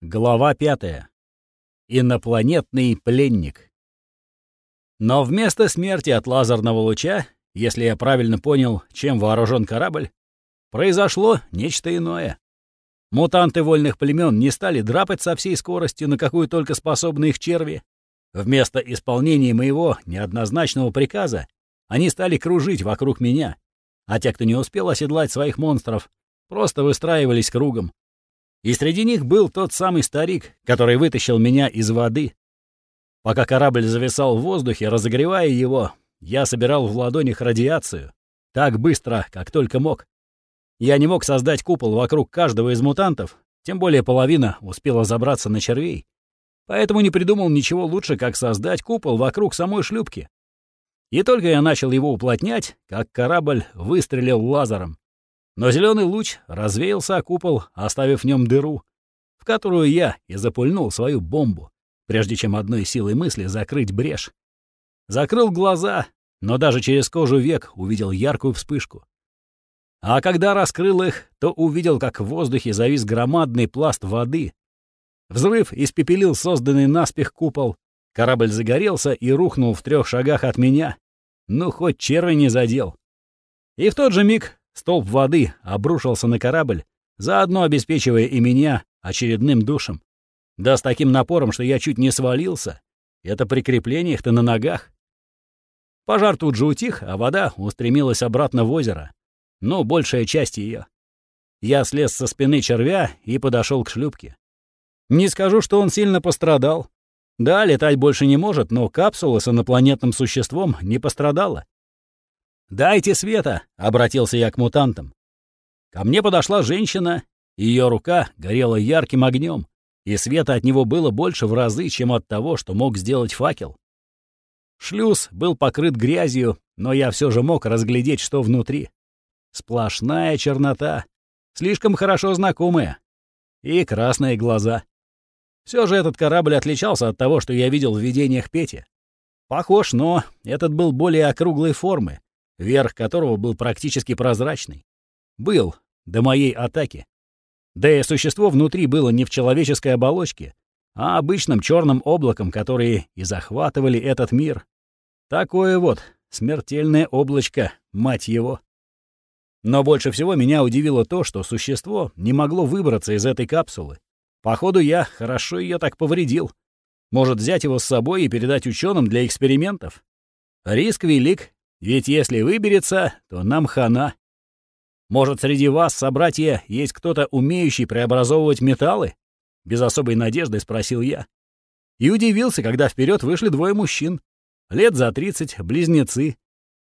Глава пятая. Инопланетный пленник. Но вместо смерти от лазерного луча, если я правильно понял, чем вооружен корабль, произошло нечто иное. Мутанты вольных племен не стали драпать со всей скоростью, на какую только способны их черви. Вместо исполнения моего неоднозначного приказа они стали кружить вокруг меня, а те, кто не успел оседлать своих монстров, просто выстраивались кругом, и среди них был тот самый старик, который вытащил меня из воды. Пока корабль зависал в воздухе, разогревая его, я собирал в ладонях радиацию. Так быстро, как только мог. Я не мог создать купол вокруг каждого из мутантов, тем более половина успела забраться на червей. Поэтому не придумал ничего лучше, как создать купол вокруг самой шлюпки. И только я начал его уплотнять, как корабль выстрелил лазером. Но зеленый луч развеялся о купол, оставив в нем дыру, в которую я и запульнул свою бомбу, прежде чем одной силой мысли закрыть брешь. Закрыл глаза, но даже через кожу век увидел яркую вспышку. А когда раскрыл их, то увидел, как в воздухе завис громадный пласт воды. Взрыв испепелил созданный наспех купол. Корабль загорелся и рухнул в трех шагах от меня. Ну, хоть червя не задел. И в тот же миг Столб воды обрушился на корабль, заодно обеспечивая и меня очередным душем. Да с таким напором, что я чуть не свалился. Это прикрепление их-то на ногах. Пожар тут же утих, а вода устремилась обратно в озеро. Ну, большая часть ее. Я слез со спины червя и подошел к шлюпке. Не скажу, что он сильно пострадал. Да, летать больше не может, но капсула с инопланетным существом не пострадала. «Дайте света!» — обратился я к мутантам. Ко мне подошла женщина, ее рука горела ярким огнем, и света от него было больше в разы, чем от того, что мог сделать факел. Шлюз был покрыт грязью, но я все же мог разглядеть, что внутри. Сплошная чернота, слишком хорошо знакомая, и красные глаза. Все же этот корабль отличался от того, что я видел в видениях Пети. Похож, но этот был более округлой формы, верх которого был практически прозрачный. Был, до моей атаки. Да и существо внутри было не в человеческой оболочке, а обычным черным облаком, которые и захватывали этот мир. Такое вот смертельное облачко, мать его. Но больше всего меня удивило то, что существо не могло выбраться из этой капсулы. Походу, я хорошо ее так повредил. Может, взять его с собой и передать ученым для экспериментов? Риск велик, ведь если выберется, то нам хана. Может, среди вас, собратья, есть кто-то, умеющий преобразовывать металлы? Без особой надежды спросил я. И удивился, когда вперед вышли двое мужчин. Лет за тридцать, близнецы.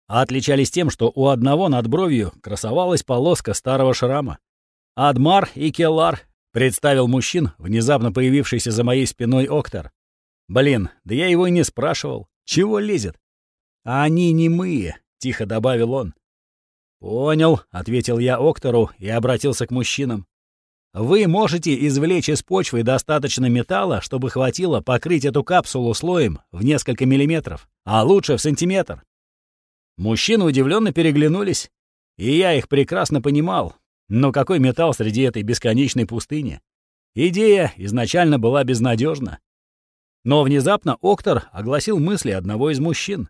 А отличались тем, что у одного над бровью красовалась полоска старого шрама. Адмар и Келар представил мужчин, внезапно появившийся за моей спиной Октор. Блин, да я его и не спрашивал. Чего лезет? «А они не мы», — тихо добавил он. «Понял», — ответил я Октору и обратился к мужчинам. «Вы можете извлечь из почвы достаточно металла, чтобы хватило покрыть эту капсулу слоем в несколько миллиметров, а лучше в сантиметр». Мужчины удивленно переглянулись, и я их прекрасно понимал. Но какой металл среди этой бесконечной пустыни? Идея изначально была безнадежна. Но внезапно Октор огласил мысли одного из мужчин.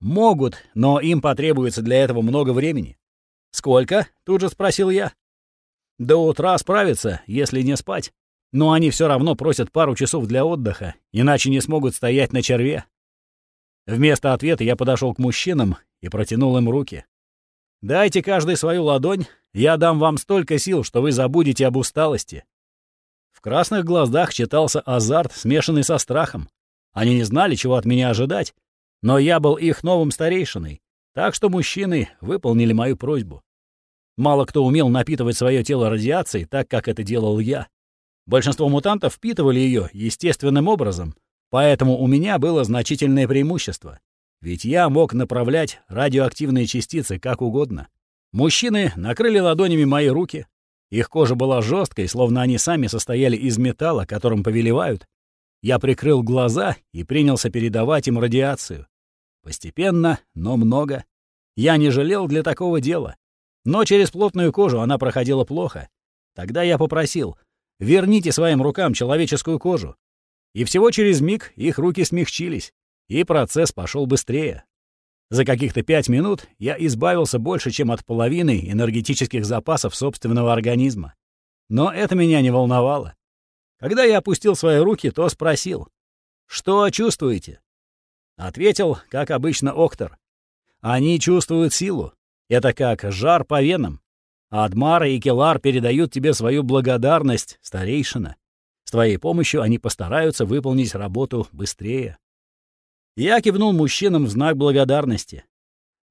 «Могут, но им потребуется для этого много времени». «Сколько?» — тут же спросил я. «До утра справятся, если не спать. Но они все равно просят пару часов для отдыха, иначе не смогут стоять на черве». Вместо ответа я подошел к мужчинам и протянул им руки. «Дайте каждый свою ладонь, я дам вам столько сил, что вы забудете об усталости». В красных глазах читался азарт, смешанный со страхом. Они не знали, чего от меня ожидать, но я был их новым старейшиной, так что мужчины выполнили мою просьбу. Мало кто умел напитывать свое тело радиацией так, как это делал я. Большинство мутантов впитывали ее естественным образом, поэтому у меня было значительное преимущество. Ведь я мог направлять радиоактивные частицы как угодно. Мужчины накрыли ладонями мои руки. Их кожа была жесткой, словно они сами состояли из металла, которым повелевают, я прикрыл глаза и принялся передавать им радиацию. Постепенно, но много. Я не жалел для такого дела. Но через плотную кожу она проходила плохо. Тогда я попросил, Верните своим рукам человеческую кожу. И всего через миг их руки смягчились, и процесс пошел быстрее. За каких-то пять минут я избавился больше, чем от половины энергетических запасов собственного организма. Но это меня не волновало. Когда я опустил свои руки, то спросил, «Что чувствуете?» Ответил, как обычно, Октор. «Они чувствуют силу. Это как жар по венам. Адмар и Келар передают тебе свою благодарность, старейшина. С твоей помощью они постараются выполнить работу быстрее». Я кивнул мужчинам в знак благодарности.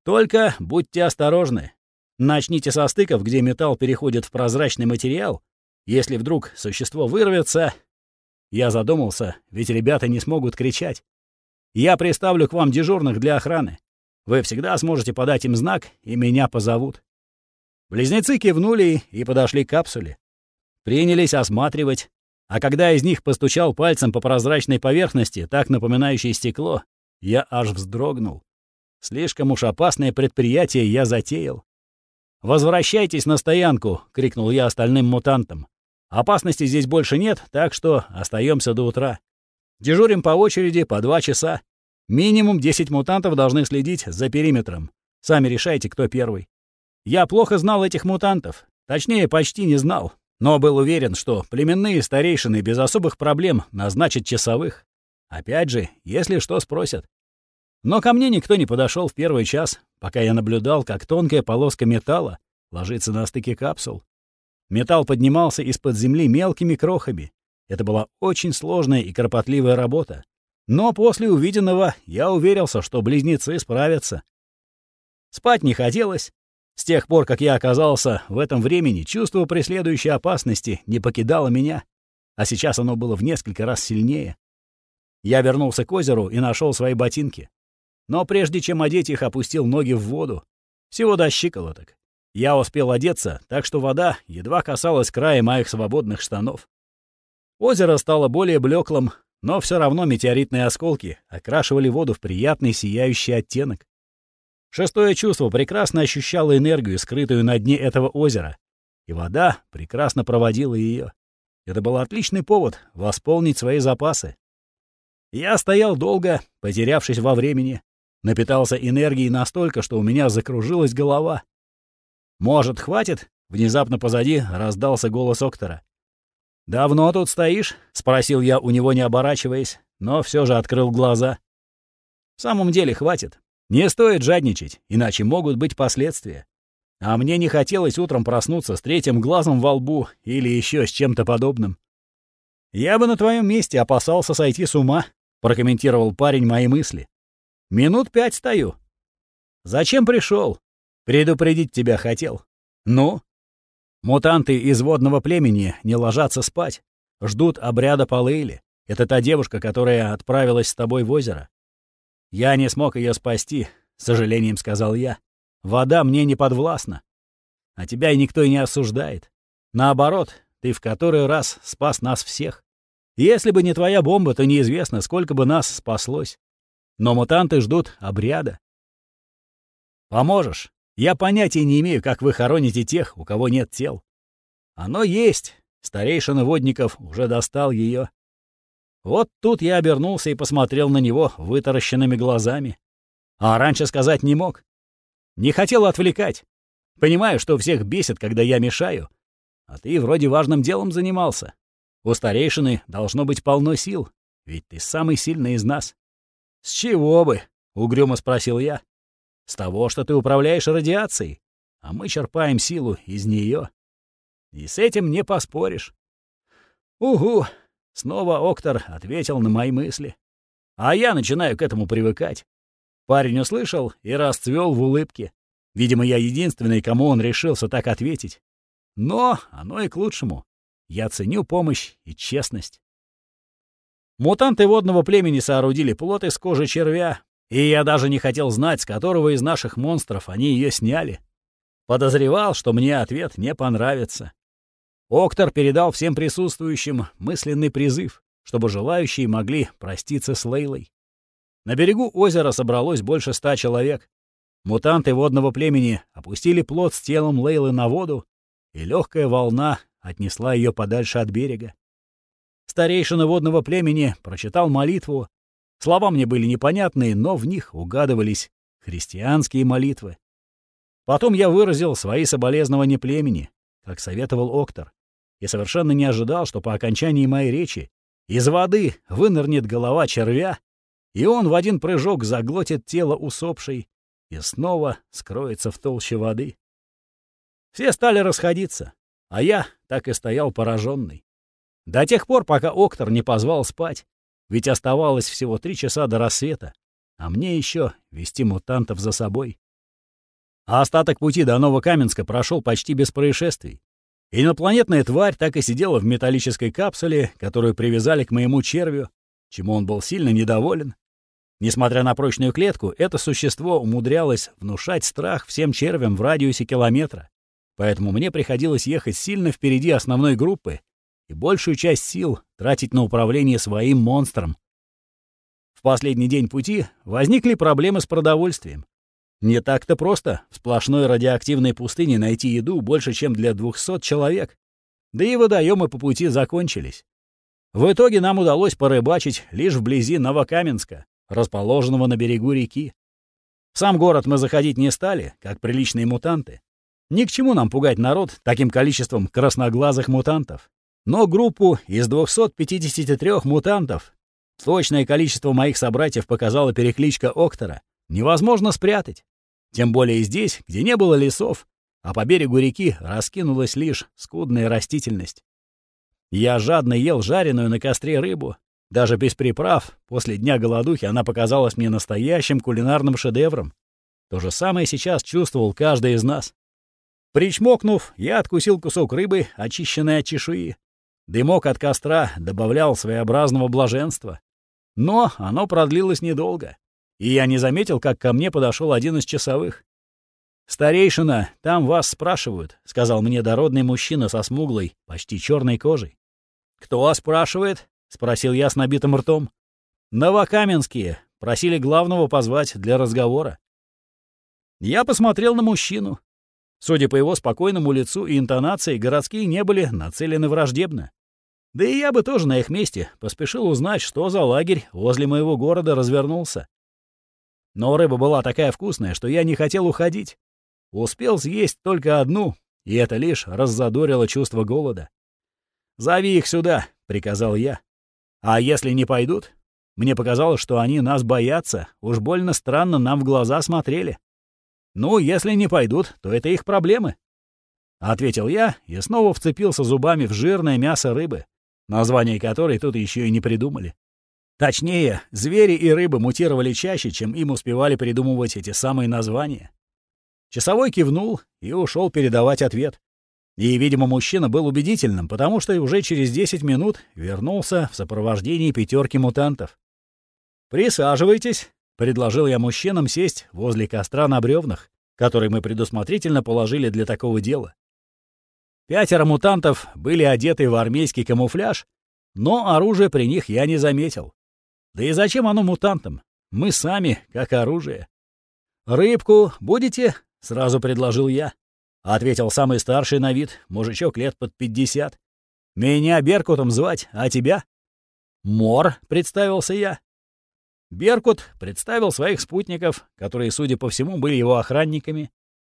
«Только будьте осторожны. Начните со стыков, где металл переходит в прозрачный материал. Если вдруг существо вырвется...» Я задумался, ведь ребята не смогут кричать. «Я приставлю к вам дежурных для охраны. Вы всегда сможете подать им знак, и меня позовут». Близнецы кивнули и подошли к капсуле. Принялись осматривать, а когда из них постучал пальцем по прозрачной поверхности, так напоминающей стекло, я аж вздрогнул. Слишком уж опасное предприятие я затеял. «Возвращайтесь на стоянку!» — крикнул я остальным мутантам. «Опасности здесь больше нет, так что остаемся до утра. Дежурим по очереди по два часа. Минимум 10 мутантов должны следить за периметром. Сами решайте, кто первый. Я плохо знал этих мутантов. Точнее, почти не знал. Но был уверен, что племенные старейшины без особых проблем назначат часовых. Опять же, если что спросят. Но ко мне никто не подошел в первый час, пока я наблюдал, как тонкая полоска металла ложится на стыке капсул. Металл поднимался из-под земли мелкими крохами. Это была очень сложная и кропотливая работа. Но после увиденного я уверился, что близнецы справятся. Спать не хотелось. С тех пор, как я оказался в этом времени, чувство преследующей опасности не покидало меня, а сейчас оно было в несколько раз сильнее. Я вернулся к озеру и нашел свои ботинки. Но прежде чем одеть их, опустил ноги в воду. Всего до щиколоток. Я успел одеться, так что вода едва касалась края моих свободных штанов. Озеро стало более блеклым, но все равно метеоритные осколки окрашивали воду в приятный сияющий оттенок. Шестое чувство прекрасно ощущало энергию, скрытую на дне этого озера, и вода прекрасно проводила ее. Это был отличный повод восполнить свои запасы. Я стоял долго, потерявшись во времени, напитался энергией настолько, что у меня закружилась голова. «Может, хватит?» — внезапно позади раздался голос Октора. «Давно тут стоишь?» — спросил я у него, не оборачиваясь, но все же открыл глаза. «В самом деле, хватит. Не стоит жадничать, иначе могут быть последствия. А мне не хотелось утром проснуться с третьим глазом во лбу или еще с чем-то подобным. Я бы на твоем месте опасался сойти с ума, — прокомментировал парень мои мысли. «Минут пять стою. Зачем пришел? Предупредить тебя хотел. Ну?» Мутанты из водного племени не ложатся спать. Ждут обряда по Лейле. Это та девушка, которая отправилась с тобой в озеро. Я не смог ее спасти, с сожалением сказал я. Вода мне не подвластна. А тебя никто и не осуждает. Наоборот, ты в который раз спас нас всех. Если бы не твоя бомба, то неизвестно, сколько бы нас спаслось. Но мутанты ждут обряда. Поможешь? Я понятия не имею, как вы хороните тех, у кого нет тел. Оно есть. Старейшина водников уже достал ее. Вот тут я обернулся и посмотрел на него вытаращенными глазами. А раньше сказать не мог. Не хотел отвлекать. Понимаю, что всех бесит, когда я мешаю. А ты вроде важным делом занимался. У старейшины должно быть полно сил, ведь ты самый сильный из нас. С чего бы? угрюмо спросил я. С того, что ты управляешь радиацией, а мы черпаем силу из нее. И с этим не поспоришь. Угу, снова Октор ответил на мои мысли. А я начинаю к этому привыкать. Парень услышал и расцвел в улыбке. Видимо, я единственный, кому он решился так ответить. Но оно и к лучшему. Я ценю помощь и честность. Мутанты водного племени соорудили плот из кожи червя, и я даже не хотел знать, с которого из наших монстров они ее сняли. Подозревал, что мне ответ не понравится. Октор передал всем присутствующим мысленный призыв, чтобы желающие могли проститься с Лейлой. На берегу озера собралось больше ста человек. Мутанты водного племени опустили плот с телом Лейлы на воду, и легкая волна отнесла ее подальше от берега. Старейшина водного племени прочитал молитву. Слова мне были непонятные, но в них угадывались христианские молитвы. Потом я выразил свои соболезнования племени, как советовал Октор, и совершенно не ожидал, что по окончании моей речи из воды вынырнет голова червя, и он в один прыжок заглотит тело усопшей и снова скроется в толще воды. Все стали расходиться, а я так и стоял пораженный. До тех пор, пока Октор не позвал спать, ведь оставалось всего три часа до рассвета, а мне еще вести мутантов за собой. А остаток пути до Новокаменска прошел почти без происшествий. Инопланетная тварь так и сидела в металлической капсуле, которую привязали к моему червю, чему он был сильно недоволен. Несмотря на прочную клетку, это существо умудрялось внушать страх всем червям в радиусе километра. Поэтому мне приходилось ехать сильно впереди основной группы и большую часть сил тратить на управление своим монстром. В последний день пути возникли проблемы с продовольствием. Не так-то просто в сплошной радиоактивной пустыне найти еду больше, чем для 200 человек. Да и водоемы по пути закончились. В итоге нам удалось порыбачить лишь вблизи Новокаменска, расположенного на берегу реки. В сам город мы заходить не стали, как приличные мутанты. Ни к чему нам пугать народ таким количеством красноглазых мутантов. Но группу из 253 мутантов, точное количество моих собратьев показала перекличка Октора, невозможно спрятать. Тем более здесь, где не было лесов, а по берегу реки раскинулась лишь скудная растительность. Я жадно ел жареную на костре рыбу. Даже без приправ, после дня голодухи она показалась мне настоящим кулинарным шедевром. То же самое сейчас чувствовал каждый из нас. Причмокнув, я откусил кусок рыбы, очищенной от чешуи. Дымок от костра добавлял своеобразного блаженства. Но оно продлилось недолго, и я не заметил, как ко мне подошел один из часовых. «Старейшина, там вас спрашивают», — сказал мне дородный мужчина со смуглой, почти черной кожей. «Кто спрашивает?» — спросил я с набитым ртом. «Новокаменские. Просили главного позвать для разговора». Я посмотрел на мужчину. Судя по его спокойному лицу и интонации, городские не были нацелены враждебно. Да и я бы тоже на их месте поспешил узнать, что за лагерь возле моего города развернулся. Но рыба была такая вкусная, что я не хотел уходить. Успел съесть только одну, и это лишь раззадорило чувство голода. «Зови их сюда», — приказал я. «А если не пойдут?» Мне показалось, что они нас боятся, уж больно странно нам в глаза смотрели. «Ну, если не пойдут, то это их проблемы», — ответил я и снова вцепился зубами в жирное мясо рыбы, название которой тут еще и не придумали. Точнее, звери и рыбы мутировали чаще, чем им успевали придумывать эти самые названия. Часовой кивнул и ушел передавать ответ. И, видимо, мужчина был убедительным, потому что уже через 10 минут вернулся в сопровождении пятерки мутантов. «Присаживайтесь», — предложил я мужчинам сесть возле костра на бревнах, который мы предусмотрительно положили для такого дела. Пятеро мутантов были одеты в армейский камуфляж, но оружия при них я не заметил. Да и зачем оно мутантам? Мы сами, как оружие. «Рыбку будете?» — сразу предложил я. Ответил самый старший на вид, мужичок лет под пятьдесят. «Меня Беркутом звать, а тебя?» «Мор», — представился я. Беркут представил своих спутников, которые, судя по всему, были его охранниками.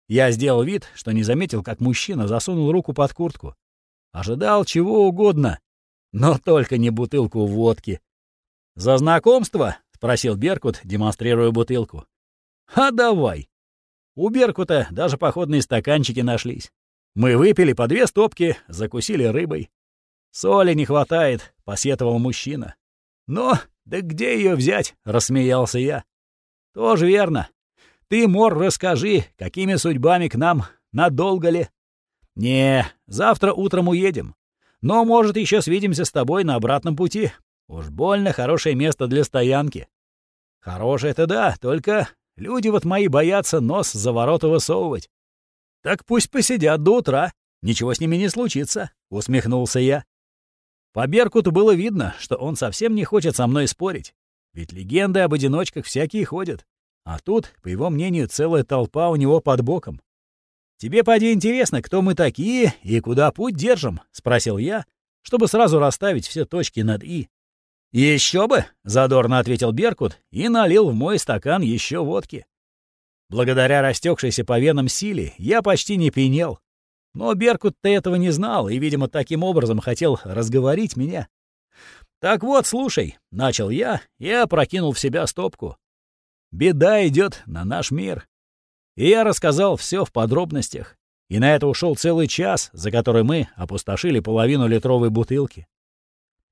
Я сделал вид, что не заметил, как мужчина засунул руку под куртку. Ожидал чего угодно, но только не бутылку водки. «За знакомство?» — спросил Беркут, демонстрируя бутылку. «А давай!» У Беркута даже походные стаканчики нашлись. Мы выпили по две стопки, закусили рыбой. «Соли не хватает», — посетовал мужчина. «Но «Да где ее взять?» — рассмеялся я. «Тоже верно. Ты, Мор, расскажи, какими судьбами к нам, надолго ли?» «Не, завтра утром уедем. Но, может, еще свидимся с тобой на обратном пути. Уж больно хорошее место для стоянки». «Хорошее-то да, только люди вот мои боятся нос за ворота высовывать». «Так пусть посидят до утра, ничего с ними не случится», — усмехнулся я. По Беркуту было видно, что он совсем не хочет со мной спорить. Ведь легенды об одиночках всякие ходят. А тут, по его мнению, целая толпа у него под боком. тебе поди интересно, кто мы такие и куда путь держим?» — спросил я, чтобы сразу расставить все точки над «и». «Еще бы!» — задорно ответил Беркут и налил в мой стакан еще водки. Благодаря растекшейся по венам силе я почти не пьянел. Но Беркут-то этого не знал и, видимо, таким образом хотел разговорить меня. «Так вот, слушай», — начал я и опрокинул в себя стопку. «Беда идет на наш мир». И я рассказал все в подробностях. И на это ушел целый час, за который мы опустошили половину литровой бутылки.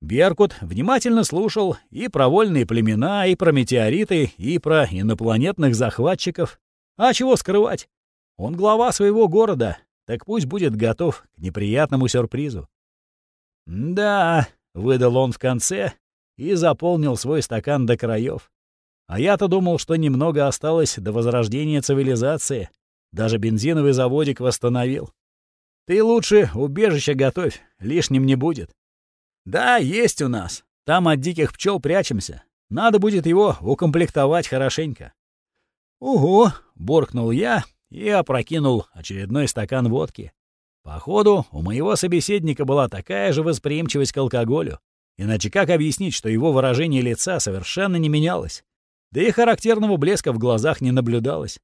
Беркут внимательно слушал и про вольные племена, и про метеориты, и про инопланетных захватчиков. А чего скрывать? Он глава своего города, так пусть будет готов к неприятному сюрпризу. «Да», — выдал он в конце и заполнил свой стакан до краев. А я-то думал, что немного осталось до возрождения цивилизации. Даже бензиновый заводик восстановил. Ты лучше убежище готовь, лишним не будет. Да, есть у нас. Там от диких пчел прячемся. Надо будет его укомплектовать хорошенько. Угу, буркнул я и опрокинул очередной стакан водки. Походу, у моего собеседника была такая же восприимчивость к алкоголю. Иначе как объяснить, что его выражение лица совершенно не менялось? Да и характерного блеска в глазах не наблюдалось.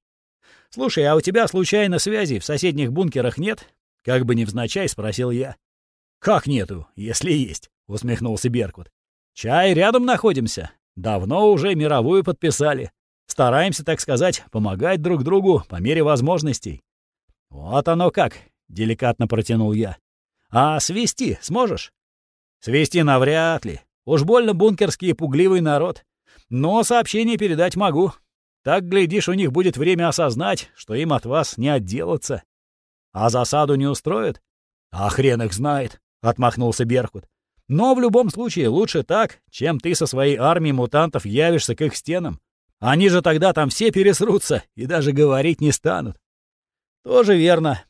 «Слушай, а у тебя случайно связи в соседних бункерах нет?» Как бы невзначай спросил я. «Как нету, если есть?» — усмехнулся Беркут. «Чай рядом находимся. Давно уже мировую подписали. Стараемся, так сказать, помогать друг другу по мере возможностей. Вот оно как, деликатно протянул я. А свести сможешь? Свести навряд ли. Уж больно бункерский пугливый народ. Но сообщение передать могу. Так, глядишь, у них будет время осознать, что им от вас не отделаться. А засаду не устроят? А хрен их знает, — отмахнулся Беркут. Но в любом случае лучше так, чем ты со своей армией мутантов явишься к их стенам. Они же тогда там все пересрутся и даже говорить не станут. Тоже верно.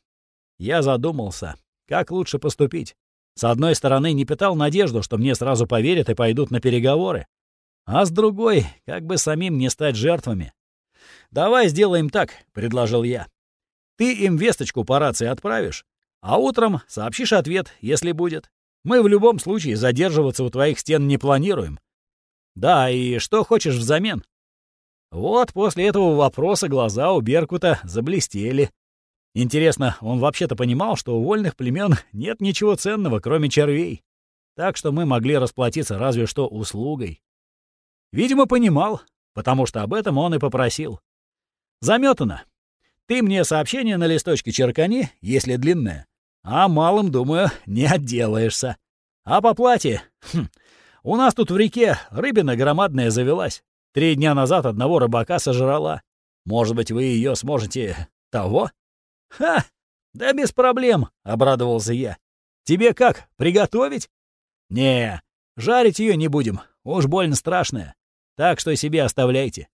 Я задумался, как лучше поступить. С одной стороны, не питал надежду, что мне сразу поверят и пойдут на переговоры. А с другой, как бы самим не стать жертвами. «Давай сделаем так», — предложил я. «Ты им весточку по рации отправишь, а утром сообщишь ответ, если будет. Мы в любом случае задерживаться у твоих стен не планируем. Да, и что хочешь взамен?» Вот после этого вопроса глаза у Беркута заблестели. Интересно, он вообще-то понимал, что у вольных племен нет ничего ценного, кроме червей. Так что мы могли расплатиться разве что услугой. Видимо, понимал, потому что об этом он и попросил. Заметано. Ты мне сообщение на листочке черкани, если длинное, а малым, думаю, не отделаешься. А по плате... Хм, у нас тут в реке рыбина громадная завелась. Три дня назад одного рыбака сожрала. Может быть, вы ее сможете... того?» «Ха! Да без проблем!» — обрадовался я. «Тебе как, приготовить?» «Не, жарить ее не будем. Уж больно страшная. Так что себе оставляйте».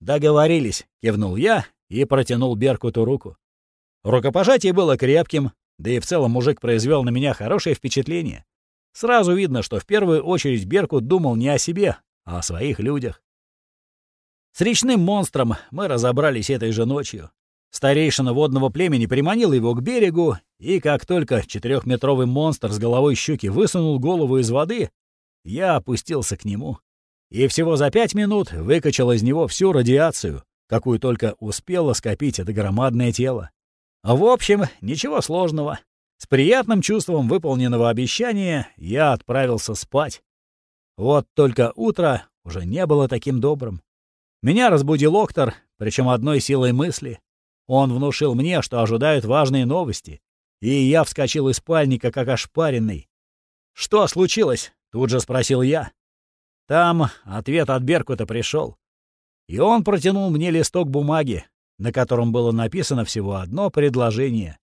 «Договорились», — кивнул я и протянул Беркуту руку. Рукопожатие было крепким, да и в целом мужик произвел на меня хорошее впечатление. Сразу видно, что в первую очередь Беркут думал не о себе, а о своих людях. С речным монстром мы разобрались этой же ночью. Старейшина водного племени приманил его к берегу, и как только четырехметровый монстр с головой щуки высунул голову из воды, я опустился к нему. И всего за пять минут выкачал из него всю радиацию, какую только успело скопить это громадное тело. В общем, ничего сложного. С приятным чувством выполненного обещания я отправился спать. Вот только утро уже не было таким добрым. Меня разбудил Октор, причем одной силой мысли. Он внушил мне, что ожидают важные новости, и я вскочил из спальника, как ошпаренный. «Что случилось?» — тут же спросил я. Там ответ от Беркута пришел. И он протянул мне листок бумаги, на котором было написано всего одно предложение.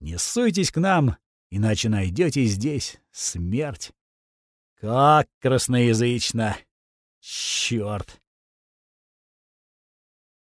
«Не суйтесь к нам, иначе найдете здесь смерть». Как красноязычно! Черт!